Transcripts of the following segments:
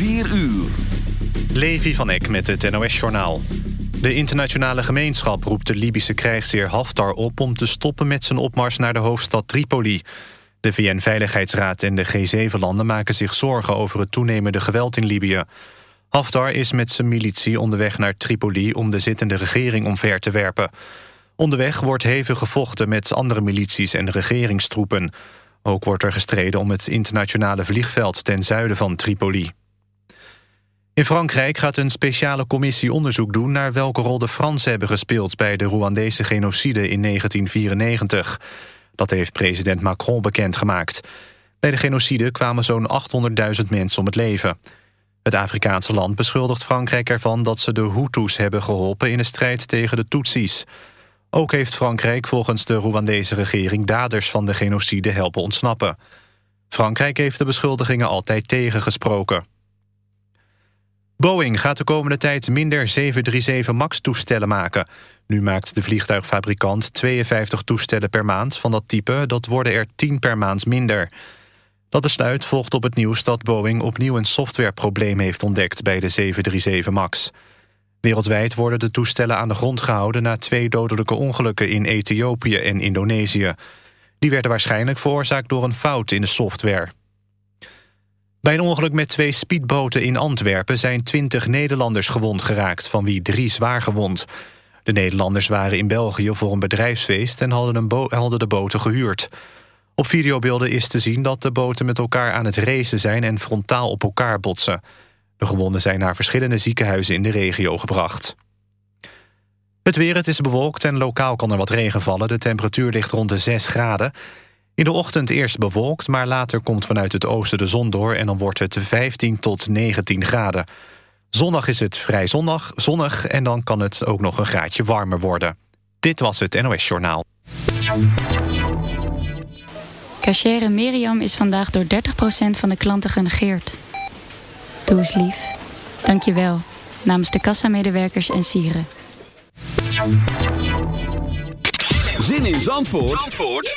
4 uur. Levi van Eck met het NOS-journaal. De internationale gemeenschap roept de Libische krijgsheer Haftar op... om te stoppen met zijn opmars naar de hoofdstad Tripoli. De VN-veiligheidsraad en de G7-landen maken zich zorgen... over het toenemende geweld in Libië. Haftar is met zijn militie onderweg naar Tripoli... om de zittende regering omver te werpen. Onderweg wordt hevig gevochten met andere milities en regeringstroepen. Ook wordt er gestreden om het internationale vliegveld... ten zuiden van Tripoli. In Frankrijk gaat een speciale commissie onderzoek doen... naar welke rol de Fransen hebben gespeeld... bij de Rwandese genocide in 1994. Dat heeft president Macron bekendgemaakt. Bij de genocide kwamen zo'n 800.000 mensen om het leven. Het Afrikaanse land beschuldigt Frankrijk ervan... dat ze de Hutus hebben geholpen in de strijd tegen de Tutsis. Ook heeft Frankrijk volgens de Rwandese regering... daders van de genocide helpen ontsnappen. Frankrijk heeft de beschuldigingen altijd tegengesproken. Boeing gaat de komende tijd minder 737 MAX-toestellen maken. Nu maakt de vliegtuigfabrikant 52 toestellen per maand van dat type. Dat worden er 10 per maand minder. Dat besluit volgt op het nieuws dat Boeing opnieuw een softwareprobleem heeft ontdekt bij de 737 MAX. Wereldwijd worden de toestellen aan de grond gehouden na twee dodelijke ongelukken in Ethiopië en Indonesië. Die werden waarschijnlijk veroorzaakt door een fout in de software. Bij een ongeluk met twee speedboten in Antwerpen zijn 20 Nederlanders gewond geraakt, van wie drie zwaar gewond. De Nederlanders waren in België voor een bedrijfsfeest en hadden, de boten gehuurd. Op videobeelden is te zien dat de boten met elkaar aan het racen zijn en frontaal op elkaar botsen. De gewonden zijn naar verschillende ziekenhuizen in de regio gebracht. Het weer, het is bewolkt en lokaal kan er wat regen vallen. De temperatuur ligt rond de 6 graden. In de ochtend eerst bewolkt, maar later komt vanuit het oosten de zon door... en dan wordt het 15 tot 19 graden. Zondag is het vrij zonnig, zonnig en dan kan het ook nog een graadje warmer worden. Dit was het NOS Journaal. Cachere Miriam is vandaag door 30% van de klanten genegeerd. Doe eens lief. Dank je wel. Namens de kassamedewerkers en sieren. Zin in Zandvoort, Zandvoort?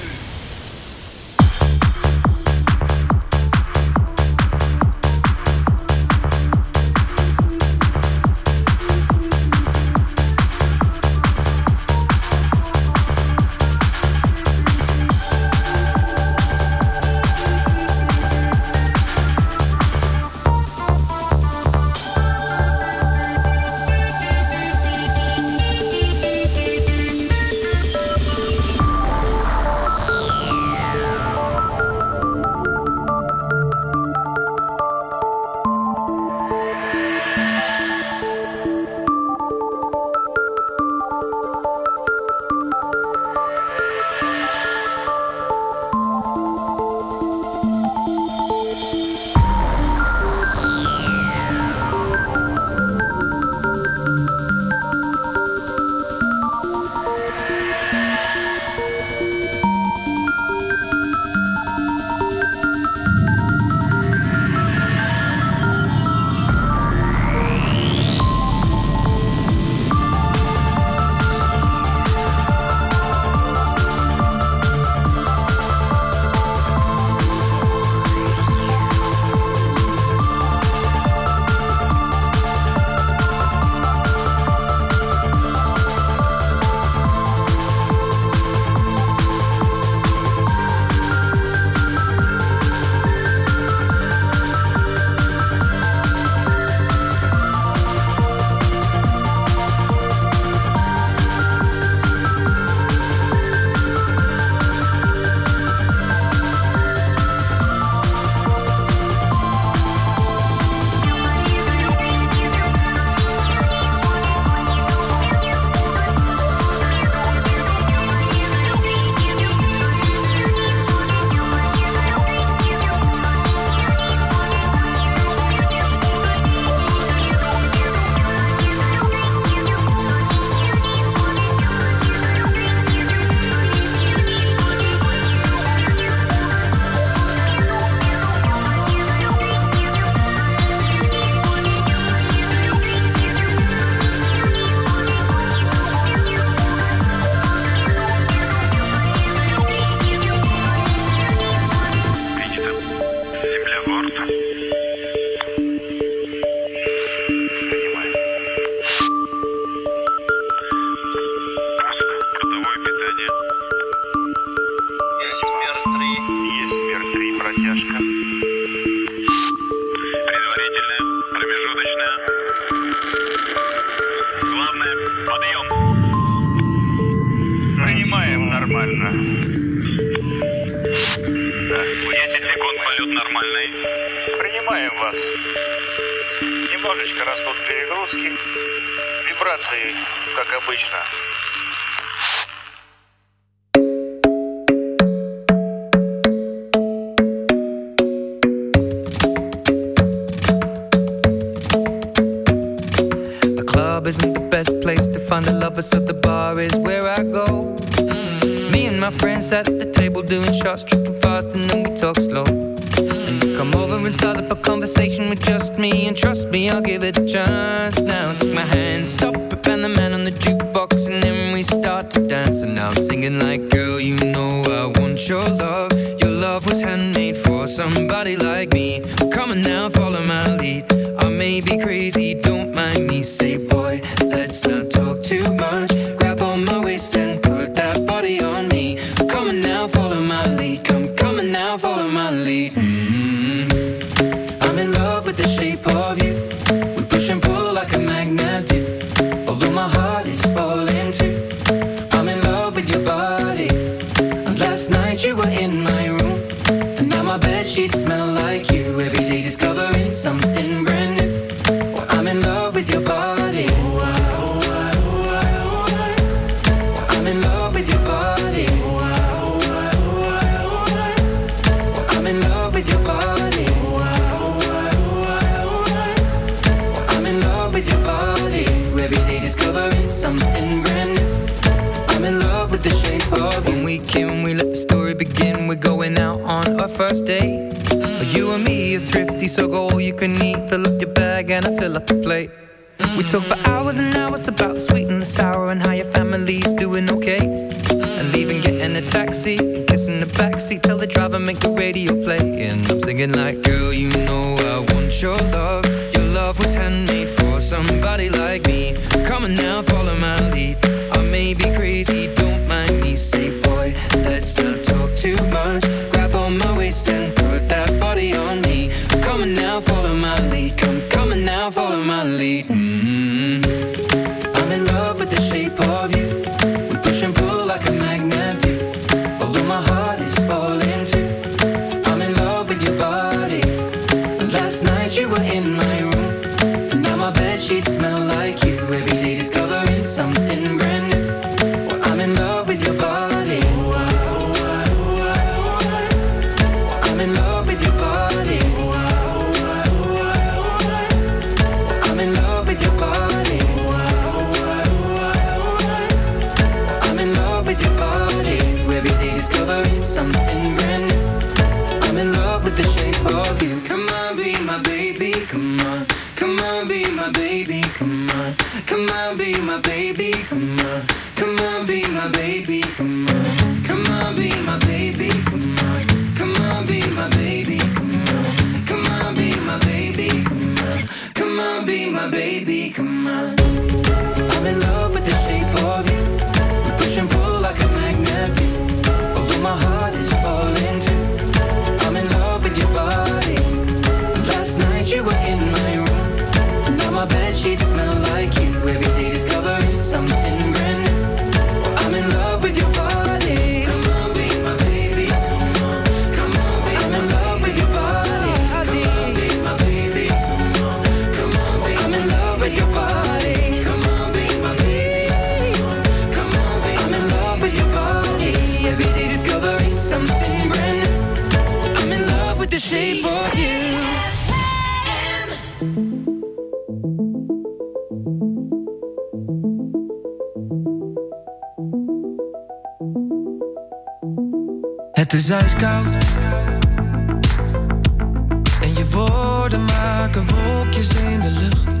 тут перегрузки. Вибрации, как обычно. kiss in the backseat. Tell the driver, make the radio play. And I'm singing like, girl, you know I want your love. Your love was handmade for somebody like me. Come on now, follow my lead. I may be crazy, don't mind me. Say, boy, let's not talk too much. Grab on my waist and Met je body, come on, be my lady. I'm in love with your body. Every day discovering something brand new. I'm in love with the shape of you. Let's go. Het is ijskoud. En je woorden maken wolkjes in de lucht.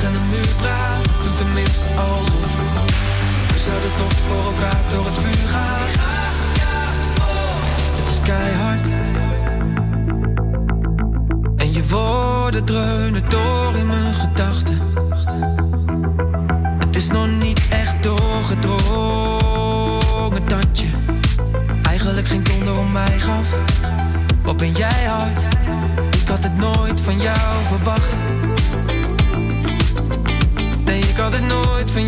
tegen een muur praat. Doe tenminste alsof. We zouden toch voor elkaar door het vuur gaan. Het is keihard. En je woorden dreunen door in mijn gedachten. Het is nog niet echt doorgedrongen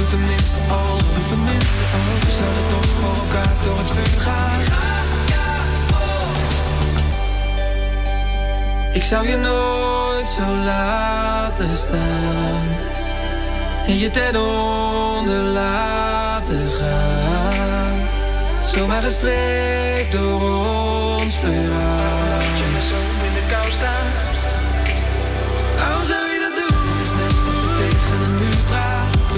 Doe tenminste alsof. Doe tenminste alsof. We zouden toch voor elkaar door het vuur gaan. Ik zou je nooit zo laten staan. En je ten onder laten gaan. Zomaar gestreekt door ons verhaal.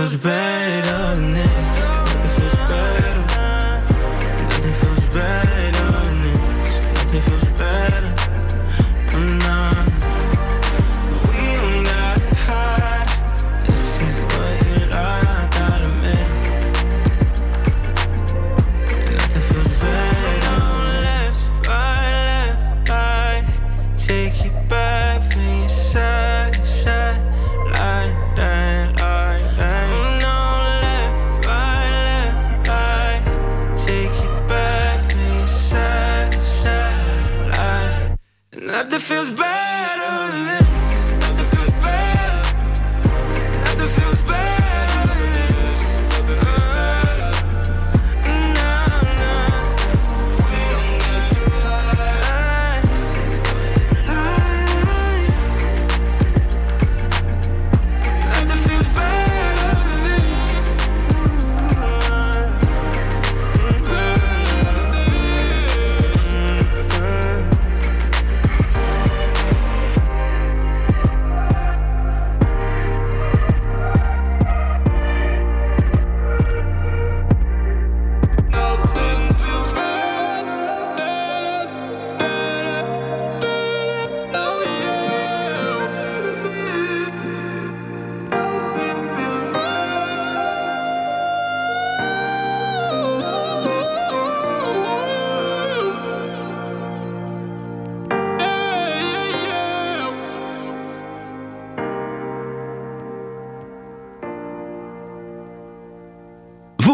Cause bad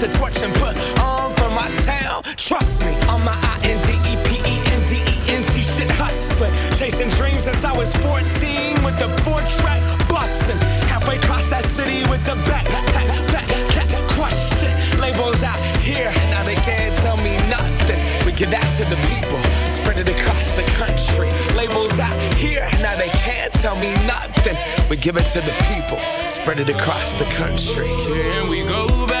the torch and put on for my town. Trust me, on my I N D E P E N D E N T shit hustling. Chasing dreams since I was 14 with the four track busting. Halfway across that city with the back, back, back, back, crush shit. Labels out here, now they can't tell me nothing. We give that to the people, spread it across the country. Labels out here, now they can't tell me nothing. We give it to the people, spread it across the country. Can we go back?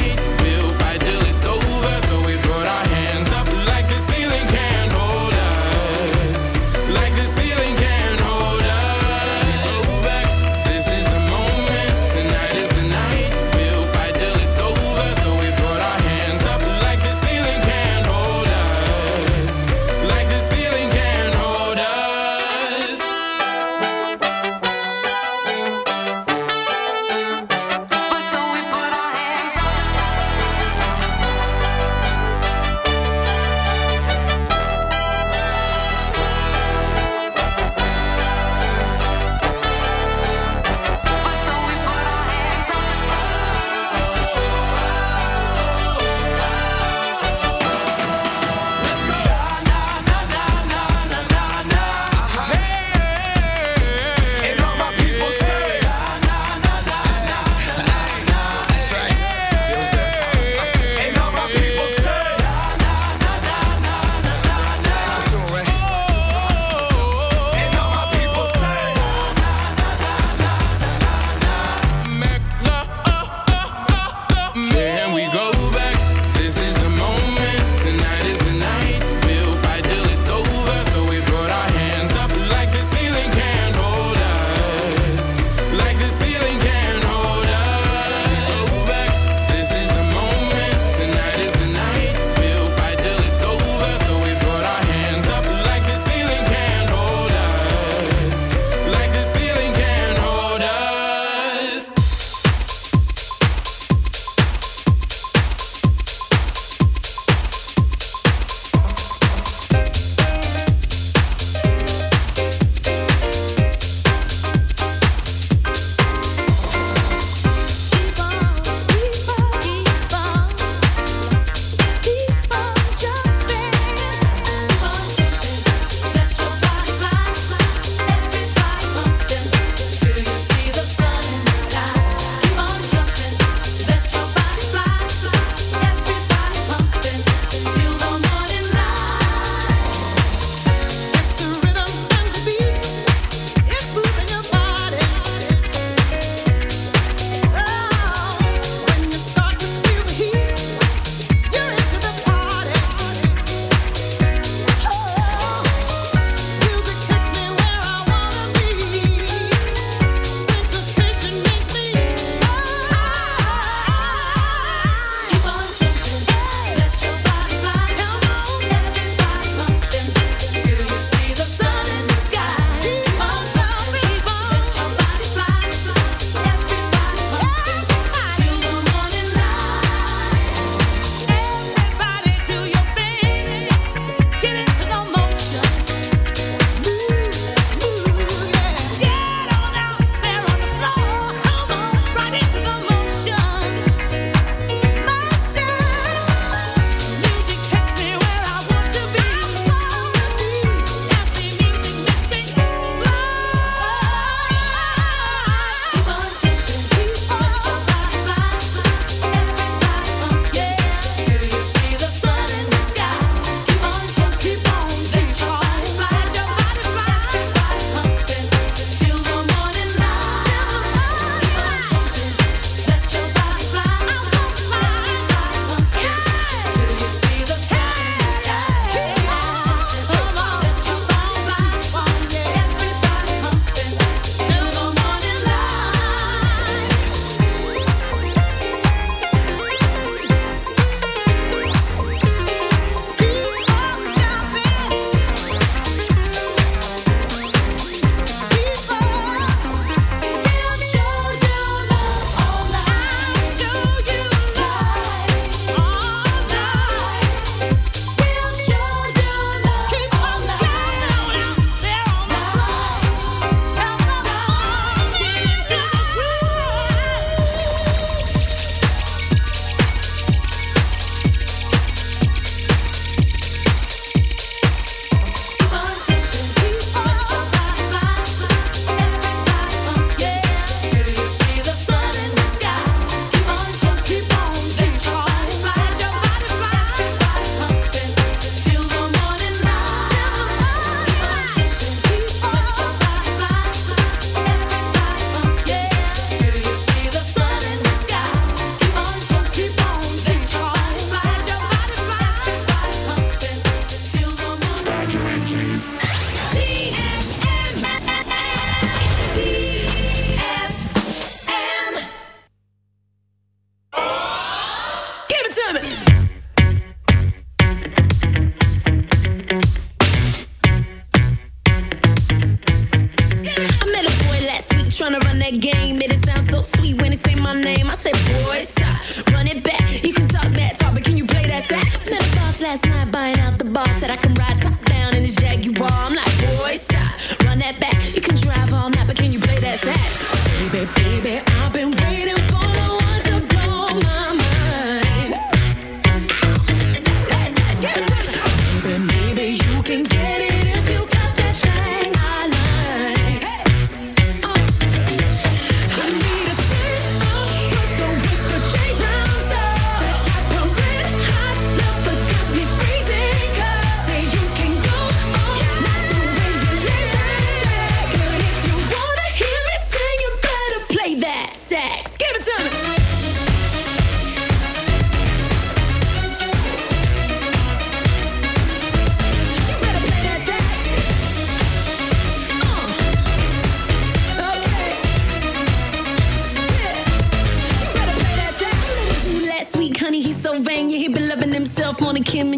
Wanna kill me,